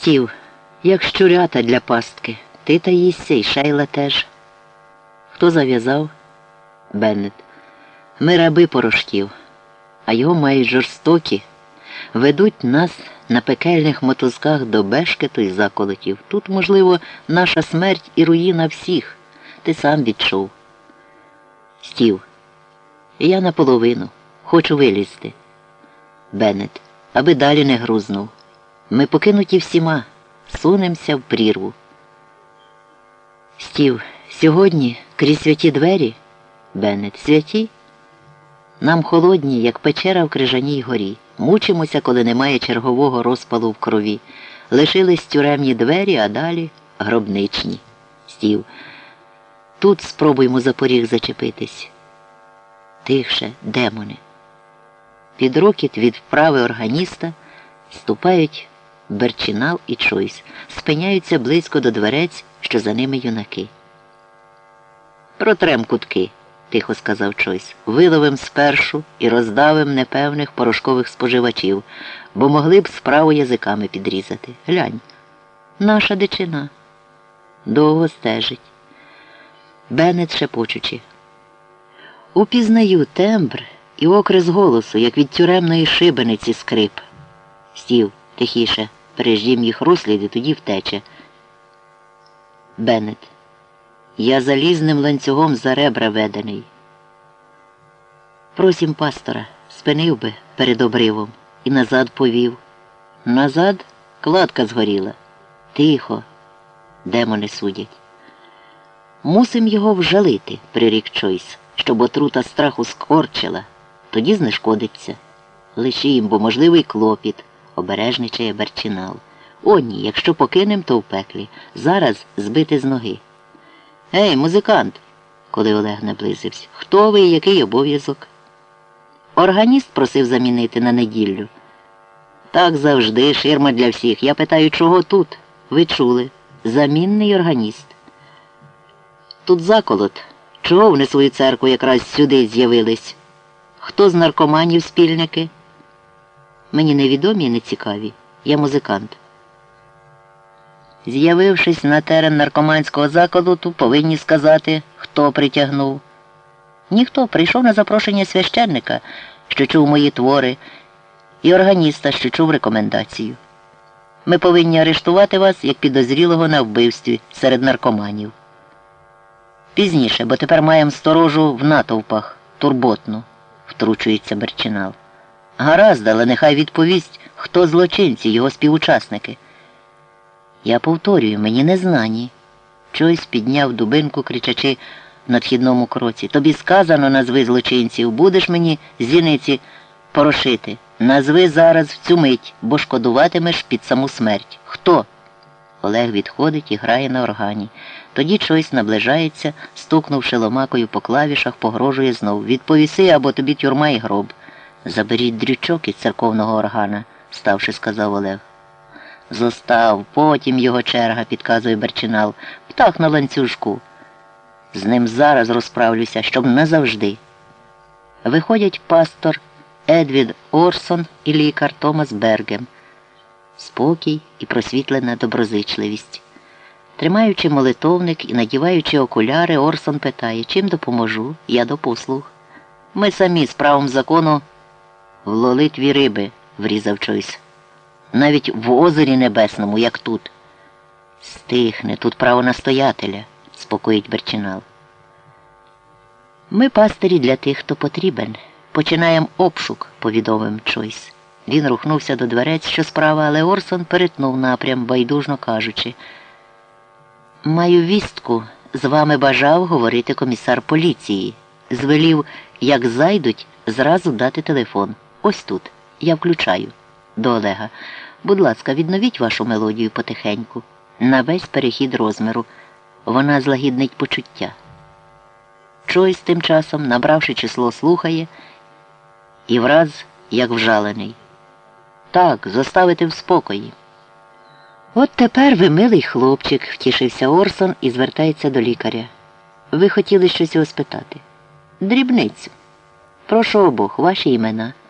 Стів, як щурята для пастки. Ти та їсться і шейла теж. Хто зав'язав? Беннет. Ми раби порошків, а його мають жорстокі. Ведуть нас на пекельних мотузках до бешкету і заколотів. Тут, можливо, наша смерть і руїна всіх. Ти сам відчув. Стів. Я наполовину. Хочу вилізти. Беннет, аби далі не грузнув. Ми покинуті всіма, сунемося в прірву. Стів, сьогодні крізь святі двері, Беннет, святі? Нам холодні, як печера в крижаній горі. Мучимося, коли немає чергового розпалу в крові. Лишились тюремні двері, а далі гробничні. Стів. Тут спробуймо за поріг зачепитись. Тихше, демони. Під рокіт від вправи органіста ступають Берчинал і Чойс, спиняються близько до дверець, що за ними юнаки. Протрем кутки, тихо сказав Чойс. Виловим спершу і роздавим непевних порошкових споживачів, бо могли б справу язиками підрізати. Глянь, наша дичина. Довго стежить. Беннет шепочучи. Упізнаю тембр і окрес голосу, як від тюремної шибениці скрип. Стів тихіше, переждім їх розсліди, тоді втече. Беннет. Я залізним ланцюгом за ребра ведений. Просім пастора, спинив би перед обривом і назад повів. Назад кладка згоріла. Тихо, демони судять. Мусим його вжалити, прирік Чойс, щоб отрута страху скорчила, тоді знешкодиться. Лиши їм, бо можливий клопіт, обережничає Берчинал. О, ні, якщо покинем, то в пеклі. Зараз збити з ноги. Ей, музикант, коли Олег наблизився, хто ви і який обов'язок? Органіст просив замінити на неділю. Так завжди, ширма для всіх. Я питаю, чого тут? Ви чули? Замінний органіст. Тут заколот. Чого вони свою церкву якраз сюди з'явились? Хто з наркоманів спільники? Мені невідомі і не цікаві. Я музикант. З'явившись на терен наркоманського заколоту, повинні сказати, хто притягнув. Ніхто прийшов на запрошення священника, що чув мої твори, і органіста, що чув рекомендацію. Ми повинні арештувати вас як підозрілого на вбивстві серед наркоманів. Пізніше, бо тепер маємо сторожу в натовпах, турботну, втручується Берчинал. Гаразд, але нехай відповість, хто злочинці, його співучасники. Я повторюю, мені не знані. Чойсь підняв дубинку, кричачи в надхідному кроці. Тобі сказано, назви злочинців, будеш мені зіниці порошити. Назви зараз в цю мить, бо шкодуватимеш під саму смерть. Хто? Олег відходить і грає на органі. Тоді Чойсь наближається, стукнувши ломакою по клавішах, погрожує знов. Відповіси або тобі тюрма і гроб. Заберіть дрючок із церковного органа, ставши, сказав Олег. Зостав, потім його черга, підказує Берчинал. Птах на ланцюжку. З ним зараз розправлюся, щоб назавжди. Виходять пастор Едвід Орсон і лікар Томас Бергем. Спокій і просвітлена доброзичливість. Тримаючи молитовник і надіваючи окуляри, Орсон питає, чим допоможу? Я до послуг. Ми самі з правом закону в лолитві риби, врізав Чойс. Навіть в озері небесному, як тут. Стихне, тут право настоятеля, спокоїть Берчинал. Ми пастирі для тих, хто потрібен. Починаємо обшук, повідомив Чойс. Він рухнувся до дверець, що справа, але Орсон перетнув напрям, байдужно кажучи. Маю вістку, з вами бажав говорити комісар поліції. Звелів, як зайдуть, зразу дати телефон. Ось тут. Я включаю. До Олега. Будь ласка, відновіть вашу мелодію потихеньку. На весь перехід розміру. Вона злагіднить почуття. Чойс тим часом, набравши число, слухає і враз, як вжалений. Так, заставити в спокої. От тепер ви милий хлопчик, втішився Орсон і звертається до лікаря. Ви хотіли щось його спитати? Дрібницю. Прошу обох, ваші імена.